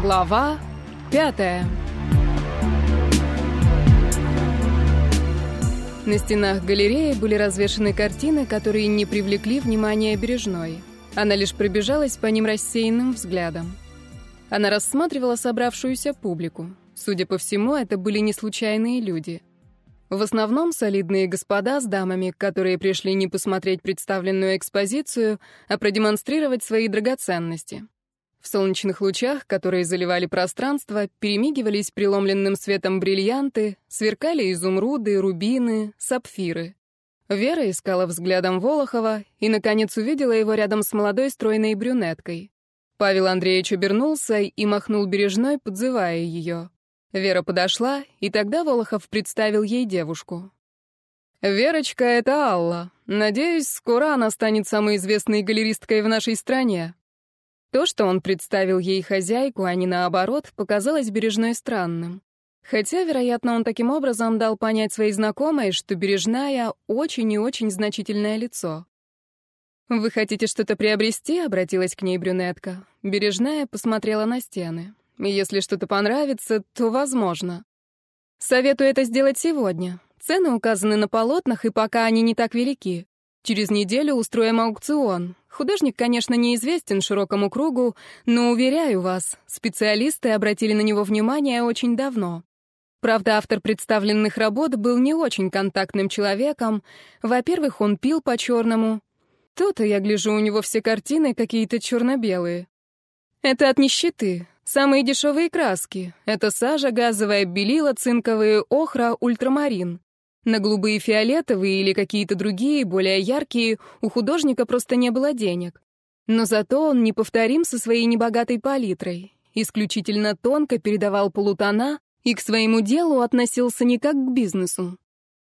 Глава пятая. На стенах галереи были развешаны картины, которые не привлекли внимания Бережной. Она лишь пробежалась по ним рассеянным взглядом. Она рассматривала собравшуюся публику. Судя по всему, это были не случайные люди. В основном солидные господа с дамами, которые пришли не посмотреть представленную экспозицию, а продемонстрировать свои драгоценности. В солнечных лучах, которые заливали пространство, перемигивались преломленным светом бриллианты, сверкали изумруды, рубины, сапфиры. Вера искала взглядом Волохова и, наконец, увидела его рядом с молодой стройной брюнеткой. Павел Андреевич обернулся и махнул бережной, подзывая ее. Вера подошла, и тогда Волохов представил ей девушку. «Верочка — это Алла. Надеюсь, скоро она станет самой известной галеристкой в нашей стране». То, что он представил ей хозяйку, а не наоборот, показалось Бережной странным. Хотя, вероятно, он таким образом дал понять своей знакомой, что Бережная — очень и очень значительное лицо. «Вы хотите что-то приобрести?» — обратилась к ней брюнетка. Бережная посмотрела на стены. Если что-то понравится, то возможно. Советую это сделать сегодня. Цены указаны на полотнах, и пока они не так велики. Через неделю устроим аукцион. Художник, конечно, неизвестен широкому кругу, но, уверяю вас, специалисты обратили на него внимание очень давно. Правда, автор представленных работ был не очень контактным человеком. Во-первых, он пил по-черному. То-то, я гляжу, у него все картины какие-то черно-белые. Это от нищеты. Самые дешевые краски — это сажа, газовая белила, цинковые, охра, ультрамарин. На голубые фиолетовые или какие-то другие, более яркие, у художника просто не было денег. Но зато он неповторим со своей небогатой палитрой. Исключительно тонко передавал полутона и к своему делу относился не как к бизнесу.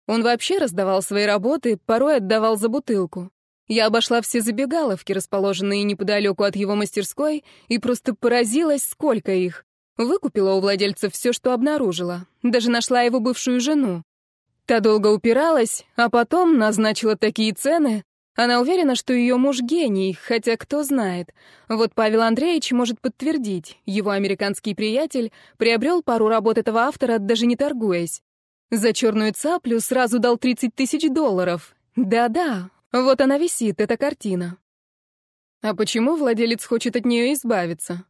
Он вообще раздавал свои работы, порой отдавал за бутылку. Я обошла все забегаловки, расположенные неподалеку от его мастерской, и просто поразилась, сколько их. Выкупила у владельца все, что обнаружила. Даже нашла его бывшую жену. Та долго упиралась, а потом назначила такие цены. Она уверена, что ее муж гений, хотя кто знает. Вот Павел Андреевич может подтвердить. Его американский приятель приобрел пару работ этого автора, даже не торгуясь. За черную цаплю сразу дал 30 тысяч долларов. Да-да, вот она висит, эта картина. А почему владелец хочет от нее избавиться?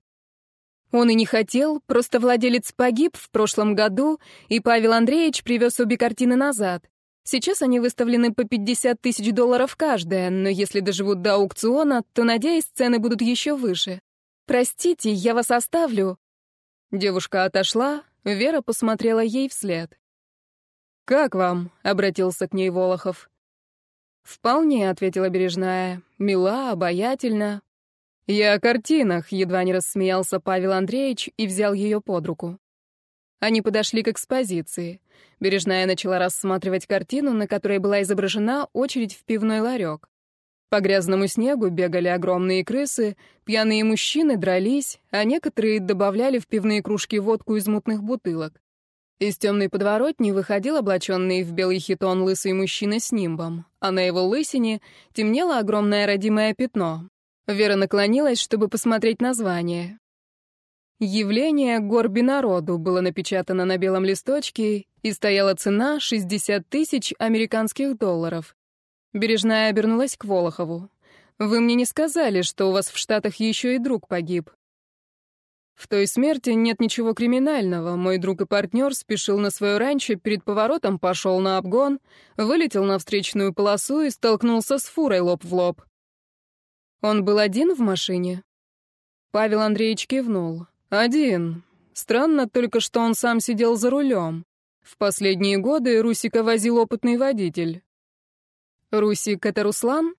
Он и не хотел, просто владелец погиб в прошлом году, и Павел Андреевич привез обе картины назад. Сейчас они выставлены по 50 тысяч долларов каждая, но если доживут до аукциона, то, надеюсь, цены будут еще выше. Простите, я вас оставлю. Девушка отошла, Вера посмотрела ей вслед. «Как вам?» — обратился к ней Волохов. «Вполне», — ответила Бережная. «Мила, обаятельна». «Я о картинах», — едва не рассмеялся Павел Андреевич и взял ее под руку. Они подошли к экспозиции. Бережная начала рассматривать картину, на которой была изображена очередь в пивной ларек. По грязному снегу бегали огромные крысы, пьяные мужчины дрались, а некоторые добавляли в пивные кружки водку из мутных бутылок. Из темной подворотни выходил облаченный в белый хитон лысый мужчина с нимбом, а на его лысине темнело огромное родимое пятно. Вера наклонилась, чтобы посмотреть название. «Явление горби народу» было напечатано на белом листочке, и стояла цена 60 тысяч американских долларов. Бережная обернулась к Волохову. «Вы мне не сказали, что у вас в Штатах еще и друг погиб. В той смерти нет ничего криминального. Мой друг и партнер спешил на свое ранчо, перед поворотом пошел на обгон, вылетел на встречную полосу и столкнулся с фурой лоб в лоб. Он был один в машине? Павел Андреевич кивнул. Один. Странно только, что он сам сидел за рулем. В последние годы Русика возил опытный водитель. «Русик — это Руслан?»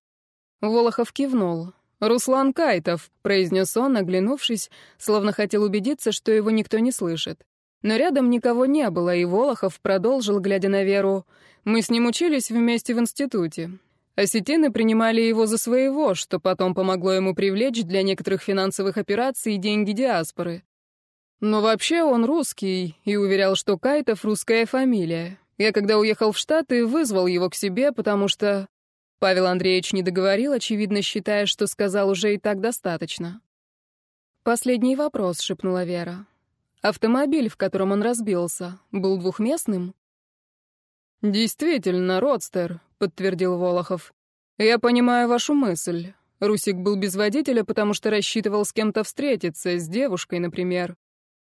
Волохов кивнул. «Руслан Кайтов», — произнес он, оглянувшись, словно хотел убедиться, что его никто не слышит. Но рядом никого не было, и Волохов продолжил, глядя на Веру. «Мы с ним учились вместе в институте. Осетины принимали его за своего, что потом помогло ему привлечь для некоторых финансовых операций деньги диаспоры. Но вообще он русский и уверял, что Кайтов — русская фамилия. Я, когда уехал в Штаты, вызвал его к себе, потому что... Павел Андреевич не договорил, очевидно, считая, что сказал уже и так достаточно. «Последний вопрос», — шепнула Вера. «Автомобиль, в котором он разбился, был двухместным?» «Действительно, родстер», — подтвердил Волохов. «Я понимаю вашу мысль. Русик был без водителя, потому что рассчитывал с кем-то встретиться, с девушкой, например.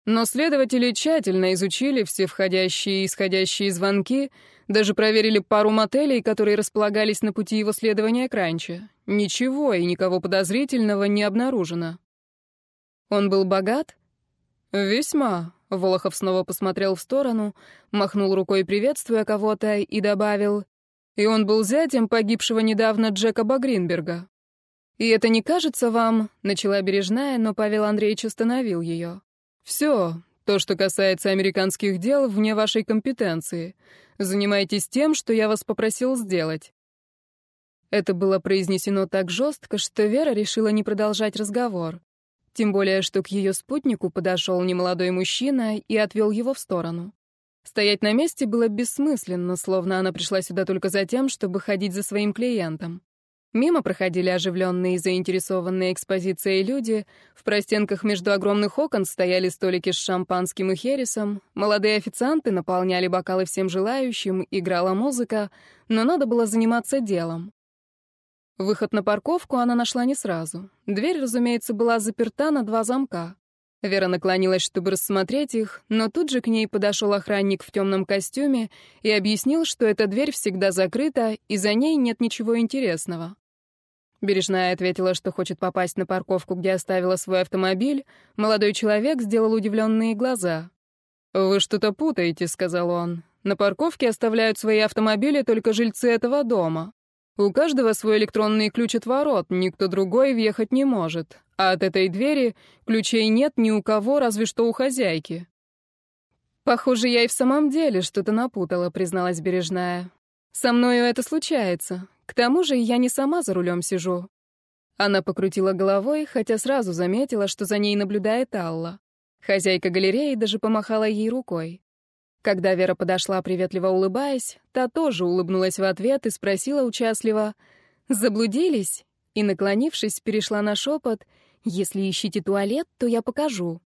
Но следователи тщательно изучили все входящие и исходящие звонки, даже проверили пару мотелей, которые располагались на пути его следования к ранчо. Ничего и никого подозрительного не обнаружено. Он был богат? Весьма. Волохов снова посмотрел в сторону, махнул рукой, приветствуя кого-то, и добавил, «И он был зятем погибшего недавно Джекоба Гринберга». «И это не кажется вам?» — начала Бережная, но Павел Андреевич остановил ее. «Все, то, что касается американских дел, вне вашей компетенции. Занимайтесь тем, что я вас попросил сделать». Это было произнесено так жестко, что Вера решила не продолжать разговор. Тем более, что к ее спутнику подошел немолодой мужчина и отвел его в сторону. Стоять на месте было бессмысленно, словно она пришла сюда только за тем, чтобы ходить за своим клиентом. Мимо проходили оживленные и заинтересованные экспозицией люди, в простенках между огромных окон стояли столики с шампанским и хересом, молодые официанты наполняли бокалы всем желающим, играла музыка, но надо было заниматься делом. Выход на парковку она нашла не сразу. Дверь, разумеется, была заперта на два замка. Вера наклонилась, чтобы рассмотреть их, но тут же к ней подошел охранник в темном костюме и объяснил, что эта дверь всегда закрыта, и за ней нет ничего интересного. Бережная ответила, что хочет попасть на парковку, где оставила свой автомобиль. Молодой человек сделал удивленные глаза. «Вы что-то путаете», — сказал он. «На парковке оставляют свои автомобили только жильцы этого дома. У каждого свой электронный ключ от ворот, никто другой въехать не может. А от этой двери ключей нет ни у кого, разве что у хозяйки. Похоже, я и в самом деле что-то напутала, призналась Бережная. Со мною это случается. К тому же я не сама за рулем сижу. Она покрутила головой, хотя сразу заметила, что за ней наблюдает Алла. Хозяйка галереи даже помахала ей рукой. Когда Вера подошла, приветливо улыбаясь, та тоже улыбнулась в ответ и спросила участливо «Заблудились?» и, наклонившись, перешла на шепот «Если ищите туалет, то я покажу».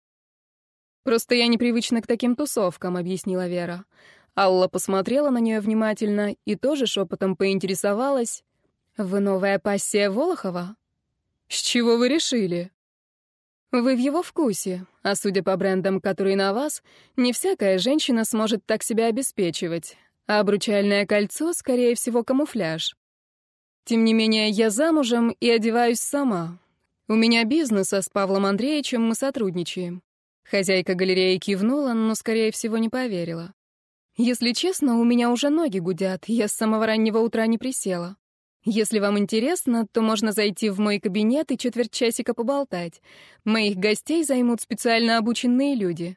«Просто я непривычна к таким тусовкам», — объяснила Вера. Алла посмотрела на нее внимательно и тоже шепотом поинтересовалась. «Вы новая пассия Волохова?» «С чего вы решили?» Вы в его вкусе, а судя по брендам, которые на вас, не всякая женщина сможет так себя обеспечивать, а обручальное кольцо, скорее всего, камуфляж. Тем не менее, я замужем и одеваюсь сама. У меня бизнес, а с Павлом Андреевичем мы сотрудничаем. Хозяйка галереи кивнула, но, скорее всего, не поверила. Если честно, у меня уже ноги гудят, я с самого раннего утра не присела. Если вам интересно, то можно зайти в мой кабинет и четверть часика поболтать. Моих гостей займут специально обученные люди.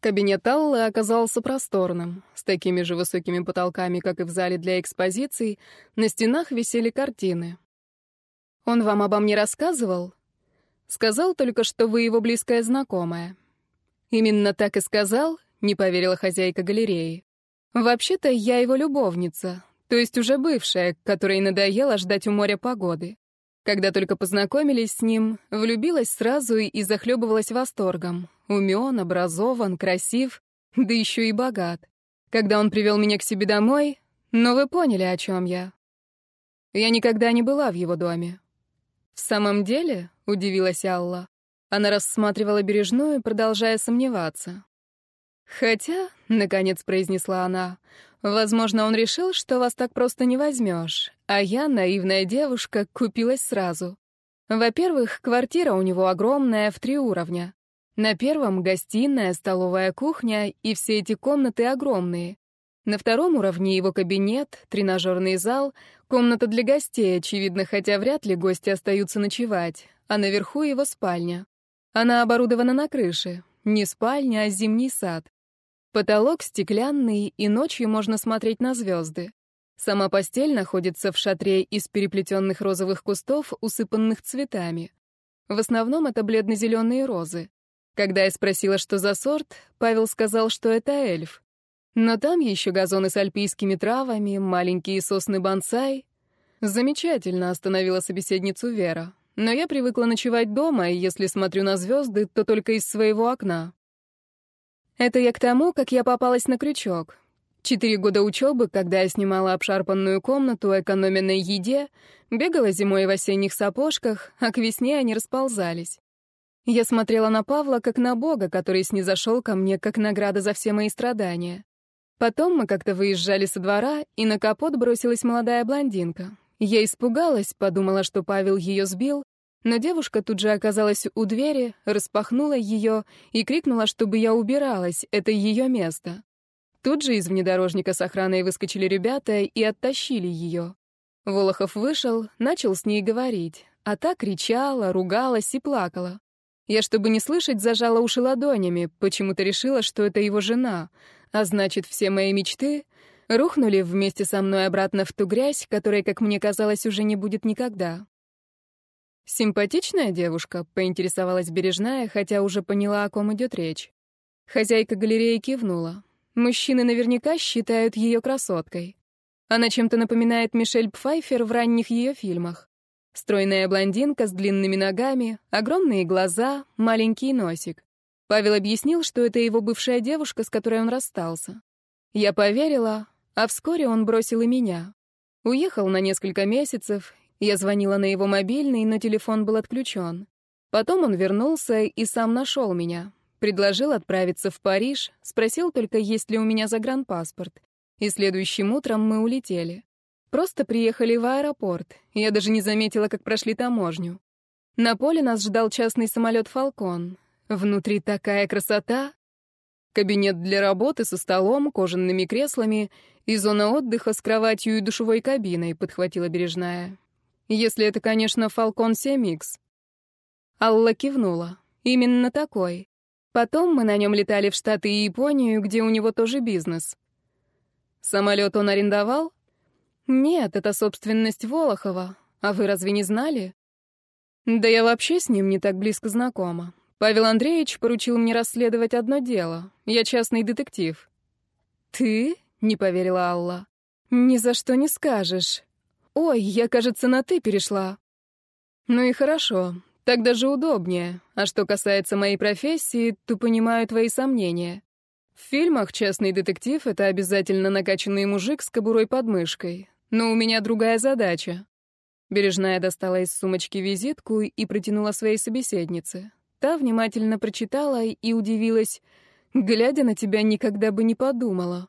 Кабинет Аллы оказался просторным, с такими же высокими потолками, как и в зале для экспозиций, на стенах висели картины. «Он вам обо мне рассказывал?» «Сказал только, что вы его близкая знакомая». «Именно так и сказал?» — не поверила хозяйка галереи. «Вообще-то я его любовница, то есть уже бывшая, которой надоело ждать у моря погоды. Когда только познакомились с ним, влюбилась сразу и захлебывалась восторгом. Умен, образован, красив, да еще и богат. Когда он привел меня к себе домой, но вы поняли, о чем я. Я никогда не была в его доме. «В самом деле?» — удивилась Алла. Она рассматривала бережную, продолжая сомневаться. «Хотя», — наконец произнесла она, Возможно, он решил, что вас так просто не возьмешь, а я, наивная девушка, купилась сразу. Во-первых, квартира у него огромная, в три уровня. На первом — гостиная, столовая кухня, и все эти комнаты огромные. На втором уровне его кабинет, тренажерный зал, комната для гостей, очевидно, хотя вряд ли гости остаются ночевать, а наверху его спальня. Она оборудована на крыше. Не спальня, а зимний сад. Потолок стеклянный, и ночью можно смотреть на звезды. Сама постель находится в шатре из переплетенных розовых кустов, усыпанных цветами. В основном это бледно-зеленые розы. Когда я спросила, что за сорт, Павел сказал, что это эльф. Но там еще газоны с альпийскими травами, маленькие сосны бонсай. Замечательно остановила собеседницу Вера. но я привыкла ночевать дома, и если смотрю на звезды, то только из своего окна. Это я к тому, как я попалась на крючок. Четыре года учебы, когда я снимала обшарпанную комнату, экономя на еде, бегала зимой в осенних сапожках, а к весне они расползались. Я смотрела на Павла как на Бога, который снизошел ко мне как награда за все мои страдания. Потом мы как-то выезжали со двора, и на капот бросилась молодая блондинка. Я испугалась, подумала, что Павел ее сбил, но девушка тут же оказалась у двери, распахнула ее и крикнула, чтобы я убиралась, это ее место. Тут же из внедорожника с охраной выскочили ребята и оттащили ее. Волохов вышел, начал с ней говорить, а та кричала, ругалась и плакала. Я, чтобы не слышать, зажала уши ладонями, почему-то решила, что это его жена, а значит, все мои мечты рухнули вместе со мной обратно в ту грязь, которой, как мне казалось, уже не будет никогда. «Симпатичная девушка?» — поинтересовалась Бережная, хотя уже поняла, о ком идет речь. Хозяйка галереи кивнула. Мужчины наверняка считают ее красоткой. Она чем-то напоминает Мишель Пфайфер в ранних ее фильмах. Стройная блондинка с длинными ногами, огромные глаза, маленький носик. Павел объяснил, что это его бывшая девушка, с которой он расстался. Я поверила, а вскоре он бросил и меня. Уехал на несколько месяцев, я звонила на его мобильный, но телефон был отключен. Потом он вернулся и сам нашел меня. Предложил отправиться в Париж, спросил только, есть ли у меня загранпаспорт. И следующим утром мы улетели. Просто приехали в аэропорт. Я даже не заметила, как прошли таможню. На поле нас ждал частный самолет «Фалкон». Внутри такая красота. Кабинет для работы со столом, кожаными креслами и зона отдыха с кроватью и душевой кабиной, подхватила Бережная. Если это, конечно, Falcon 7X. Алла кивнула. Именно такой. Потом мы на нем летали в Штаты и Японию, где у него тоже бизнес. Самолет он арендовал? Нет, это собственность Волохова. А вы разве не знали? Да я вообще с ним не так близко знакома. Павел Андреевич поручил мне расследовать одно дело. Я частный детектив. Ты? Не поверила Алла. Ни за что не скажешь. Ой, я, кажется, на «ты» перешла. Ну и хорошо. Так даже удобнее. А что касается моей профессии, то понимаю твои сомнения. В фильмах частный детектив — это обязательно накачанный мужик с кобурой под мышкой. Но у меня другая задача. Бережная достала из сумочки визитку и протянула своей собеседнице. Та внимательно прочитала и удивилась. «Глядя на тебя, никогда бы не подумала».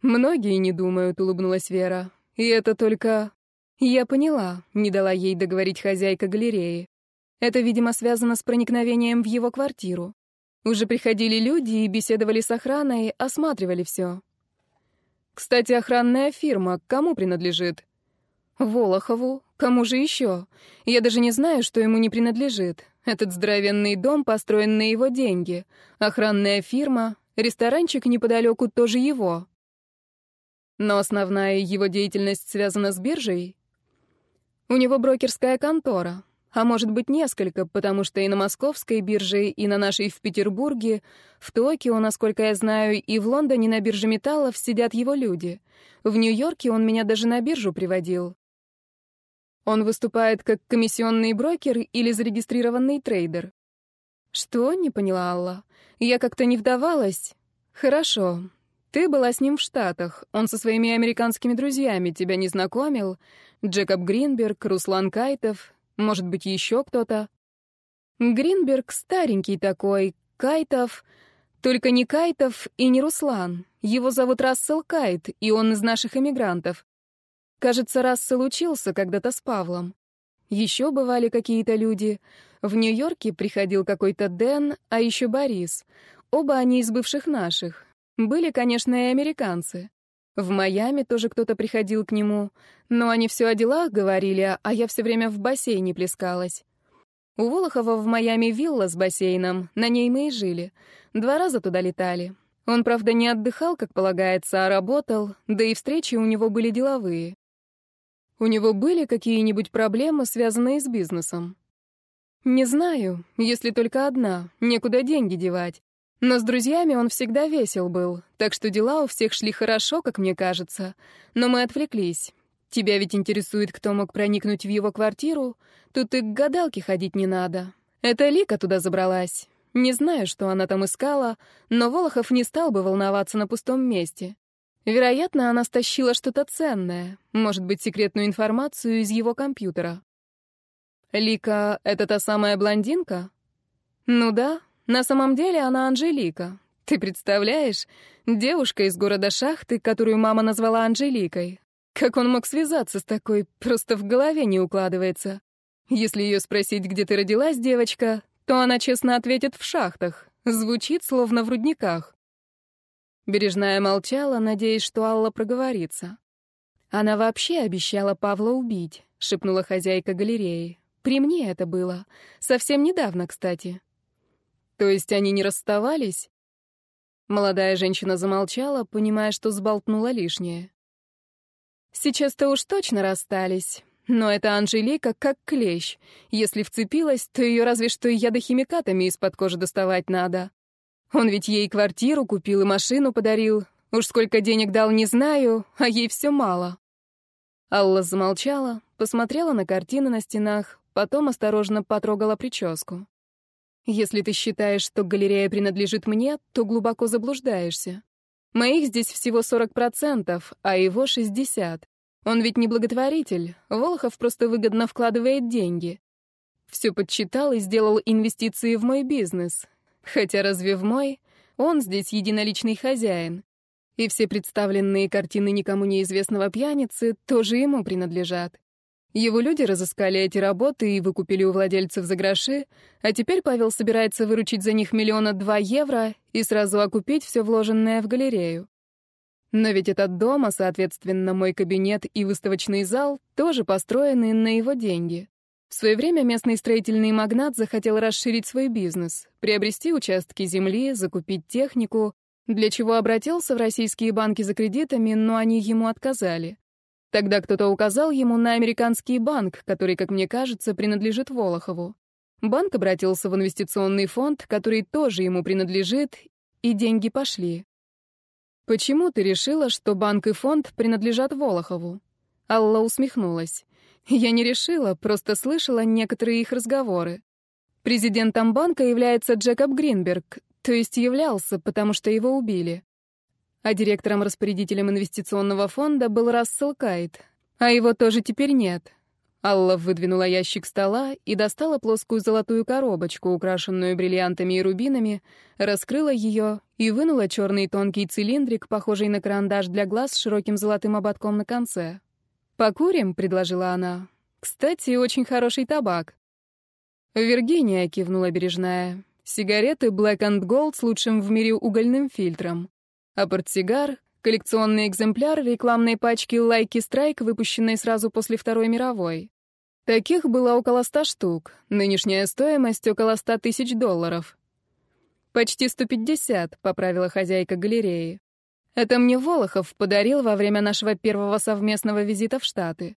«Многие не думают», — улыбнулась Вера. «И это только...» «Я поняла», — не дала ей договорить хозяйка галереи. Это, видимо, связано с проникновением в его квартиру. Уже приходили люди и беседовали с охраной, осматривали все. Кстати, охранная фирма кому принадлежит? Волохову. Кому же еще? Я даже не знаю, что ему не принадлежит. Этот здоровенный дом построен на его деньги. Охранная фирма, ресторанчик неподалеку тоже его. Но основная его деятельность связана с биржей. У него брокерская контора а может быть несколько, потому что и на московской бирже, и на нашей в Петербурге, в Токио, насколько я знаю, и в Лондоне на бирже металлов сидят его люди. В Нью-Йорке он меня даже на биржу приводил. Он выступает как комиссионный брокер или зарегистрированный трейдер. Что? Не поняла Алла. Я как-то не вдавалась. Хорошо. Ты была с ним в Штатах. Он со своими американскими друзьями тебя не знакомил. Джекоб Гринберг, Руслан Кайтов, может быть, еще кто-то? Гринберг старенький такой, Кайтов... Только не Кайтов и не Руслан. Его зовут Рассел Кайт, и он из наших эмигрантов. Кажется, Рассел учился когда-то с Павлом. Еще бывали какие-то люди. В Нью-Йорке приходил какой-то Дэн, а еще Борис. Оба они из бывших наших. Были, конечно, и американцы. В Майами тоже кто-то приходил к нему, но они все о делах говорили, а я все время в бассейне плескалась. У Волохова в Майами вилла с бассейном, на ней мы и жили. Два раза туда летали. Он, правда, не отдыхал, как полагается, а работал, да и встречи у него были деловые. У него были какие-нибудь проблемы, связанные с бизнесом? Не знаю, если только одна, некуда деньги девать. Но с друзьями он всегда весел был, так что дела у всех шли хорошо, как мне кажется. Но мы отвлеклись. Тебя ведь интересует, кто мог проникнуть в его квартиру? Тут и к гадалке ходить не надо. Это Лика туда забралась. Не знаю, что она там искала, но Волохов не стал бы волноваться на пустом месте. Вероятно, она стащила что-то ценное, может быть, секретную информацию из его компьютера. Лика — это та самая блондинка? Ну да, на самом деле она Анжелика. Ты представляешь? Девушка из города Шахты, которую мама назвала Анжеликой. Как он мог связаться с такой, просто в голове не укладывается. Если ее спросить, где ты родилась, девочка, то она честно ответит в шахтах. Звучит, словно в рудниках. Бережная молчала, надеясь, что Алла проговорится. Она вообще обещала Павла убить, шепнула хозяйка галереи. При мне это было. Совсем недавно, кстати. То есть они не расставались? Молодая женщина замолчала, понимая, что сболтнула лишнее. Сейчас-то уж точно расстались. Но эта Анжелика как клещ. Если вцепилась, то ее разве что ядохимикатами из-под кожи доставать надо. Он ведь ей квартиру купил и машину подарил. Уж сколько денег дал, не знаю, а ей все мало. Алла замолчала, посмотрела на картины на стенах, потом осторожно потрогала прическу. Если ты считаешь, что галерея принадлежит мне, то глубоко заблуждаешься. Моих здесь всего 40%, а его 60%. Он ведь не благотворитель. Волохов просто выгодно вкладывает деньги. Все подсчитал и сделал инвестиции в мой бизнес. Хотя разве в мой? Он здесь единоличный хозяин. И все представленные картины никому неизвестного пьяницы тоже ему принадлежат. Его люди разыскали эти работы и выкупили у владельцев за гроши, а теперь Павел собирается выручить за них миллиона два евро и сразу окупить все вложенное в галерею. Но ведь этот дом, а соответственно мой кабинет и выставочный зал, тоже построены на его деньги. В свое время местный строительный магнат захотел расширить свой бизнес, приобрести участки земли, закупить технику, для чего обратился в российские банки за кредитами, но они ему отказали. Тогда кто-то указал ему на американский банк, который, как мне кажется, принадлежит Волохову. Банк обратился в инвестиционный фонд, который тоже ему принадлежит, и деньги пошли. «Почему ты решила, что банк и фонд принадлежат Волохову?» Алла усмехнулась. «Я не решила, просто слышала некоторые их разговоры. Президентом банка является Джекоб Гринберг, то есть являлся, потому что его убили а директором-распорядителем инвестиционного фонда был Рассел Кайт, а его тоже теперь нет. Алла выдвинула ящик стола и достала плоскую золотую коробочку, украшенную бриллиантами и рубинами, раскрыла ее и вынула черный тонкий цилиндрик, похожий на карандаш для глаз с широким золотым ободком на конце. «Покурим?» — предложила она. «Кстати, очень хороший табак». «Виргиния», — кивнула бережная. «Сигареты Black and Gold с лучшим в мире угольным фильтром а портсигар — коллекционный экземпляр рекламной пачки «Лайки Страйк», выпущенной сразу после Второй мировой. Таких было около ста штук, нынешняя стоимость — около ста тысяч долларов. «Почти сто пятьдесят», — поправила хозяйка галереи. «Это мне Волохов подарил во время нашего первого совместного визита в Штаты.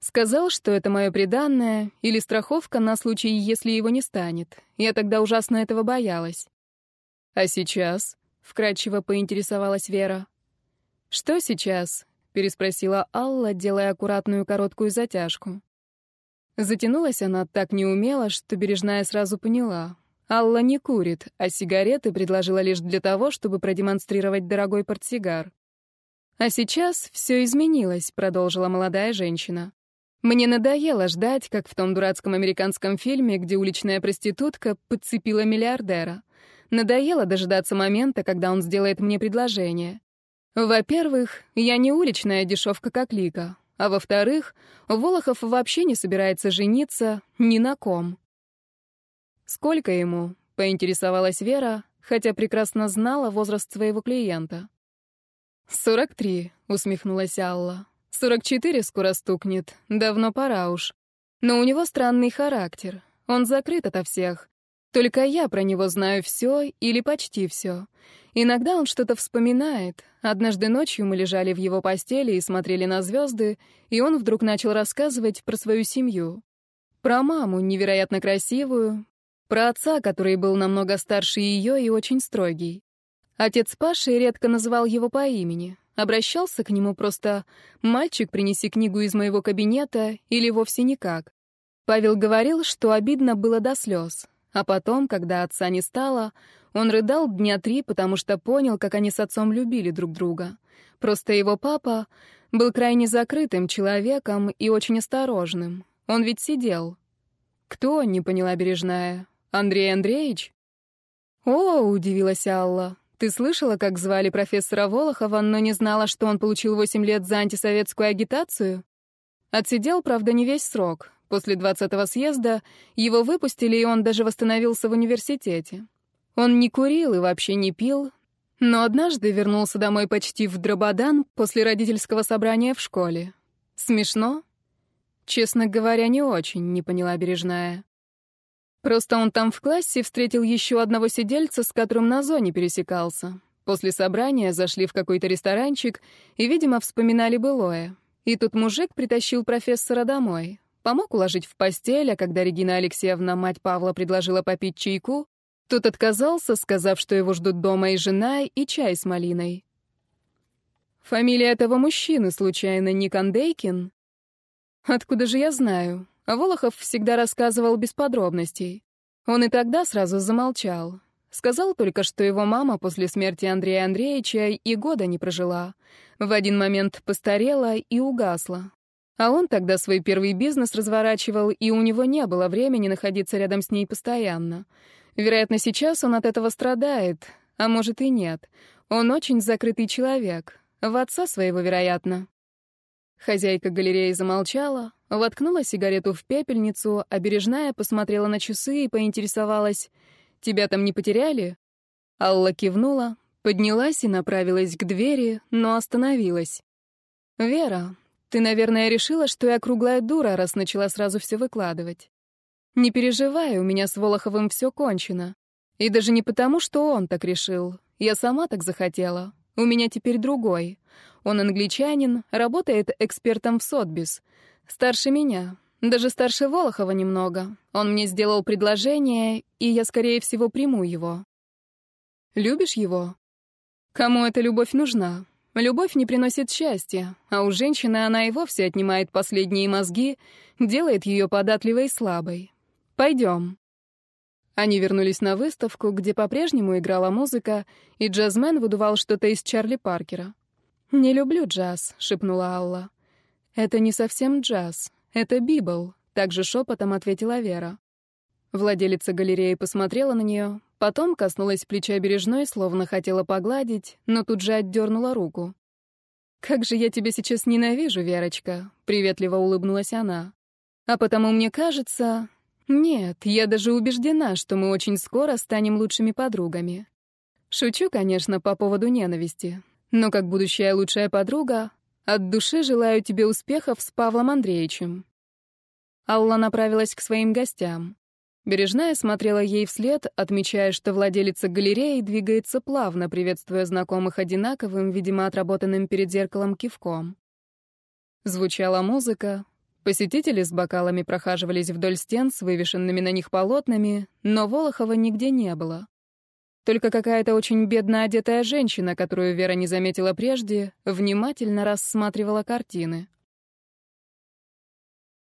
Сказал, что это мое приданное или страховка на случай, если его не станет. Я тогда ужасно этого боялась. А сейчас вкрадчиво поинтересовалась Вера. Что сейчас? переспросила Алла, делая аккуратную короткую затяжку. Затянулась она так неумело, что бережная сразу поняла. Алла не курит, а сигареты предложила лишь для того, чтобы продемонстрировать дорогой портсигар. «А сейчас все изменилось», — продолжила молодая женщина. «Мне надоело ждать, как в том дурацком американском фильме, где уличная проститутка подцепила миллиардера. Надоело дожидаться момента, когда он сделает мне предложение. Во-первых, я не уличная дешевка, как Лика. А во-вторых, Волохов вообще не собирается жениться ни на ком. «Сколько ему?» — поинтересовалась Вера, хотя прекрасно знала возраст своего клиента. «Сорок три», — усмехнулась Алла. «Сорок четыре скоро стукнет. Давно пора уж. Но у него странный характер. Он закрыт ото всех. Только я про него знаю все или почти все. Иногда он что-то вспоминает. Однажды ночью мы лежали в его постели и смотрели на звезды, и он вдруг начал рассказывать про свою семью. Про маму, невероятно красивую, про отца, который был намного старше ее и очень строгий. Отец Паши редко называл его по имени. Обращался к нему просто «мальчик, принеси книгу из моего кабинета» или вовсе никак. Павел говорил, что обидно было до слез. А потом, когда отца не стало, он рыдал дня три, потому что понял, как они с отцом любили друг друга. Просто его папа был крайне закрытым человеком и очень осторожным. Он ведь сидел. «Кто?» — не поняла Бережная. «Андрей Андреевич?» «О!» — удивилась Алла. «Ты слышала, как звали профессора Волохова, но не знала, что он получил восемь лет за антисоветскую агитацию?» Отсидел, правда, не весь срок. После двадцатого съезда его выпустили, и он даже восстановился в университете. Он не курил и вообще не пил, но однажды вернулся домой почти в Дрободан после родительского собрания в школе. Смешно? Честно говоря, не очень, не поняла Бережная. Просто он там в классе встретил еще одного сидельца, с которым на зоне пересекался. После собрания зашли в какой-то ресторанчик и, видимо, вспоминали былое. И тут мужик притащил профессора домой. Помог уложить в постель, а когда Регина Алексеевна, мать Павла, предложила попить чайку, тот отказался, сказав, что его ждут дома и жена, и чай с малиной. Фамилия этого мужчины, случайно, не Кондейкин? Откуда же я знаю? Волохов всегда рассказывал без подробностей. Он и тогда сразу замолчал. Сказал только, что его мама после смерти Андрея Андреевича и года не прожила. В один момент постарела и угасла. А он тогда свой первый бизнес разворачивал, и у него не было времени находиться рядом с ней постоянно. Вероятно, сейчас он от этого страдает, а может и нет. Он очень закрытый человек. В отца своего, вероятно. Хозяйка галереи замолчала, воткнула сигарету в пепельницу, а бережная посмотрела на часы и поинтересовалась. «Тебя там не потеряли?» Алла кивнула, поднялась и направилась к двери, но остановилась. «Вера, ты, наверное, решила, что я круглая дура, раз начала сразу все выкладывать. Не переживай, у меня с Волоховым все кончено. И даже не потому, что он так решил. Я сама так захотела. У меня теперь другой. Он англичанин, работает экспертом в Сотбис. Старше меня. Даже старше Волохова немного. Он мне сделал предложение, и я, скорее всего, приму его. Любишь его? Кому эта любовь нужна? Любовь не приносит счастья, а у женщины она и вовсе отнимает последние мозги, делает ее податливой и слабой. Пойдем. Они вернулись на выставку, где по-прежнему играла музыка, и джазмен выдувал что-то из Чарли Паркера. «Не люблю джаз», — шепнула Алла. «Это не совсем джаз, это библ», — также шепотом ответила Вера. Владелица галереи посмотрела на нее, потом коснулась плеча бережной, словно хотела погладить, но тут же отдернула руку. «Как же я тебя сейчас ненавижу, Верочка», — приветливо улыбнулась она. «А потому мне кажется, нет, я даже убеждена, что мы очень скоро станем лучшими подругами. Шучу, конечно, по поводу ненависти, но как будущая лучшая подруга, от души желаю тебе успехов с Павлом Андреевичем. Алла направилась к своим гостям. Бережная смотрела ей вслед, отмечая, что владелица галереи двигается плавно, приветствуя знакомых одинаковым, видимо, отработанным перед зеркалом кивком. Звучала музыка, Посетители с бокалами прохаживались вдоль стен с вывешенными на них полотнами, но Волохова нигде не было. Только какая-то очень бедно одетая женщина, которую Вера не заметила прежде, внимательно рассматривала картины.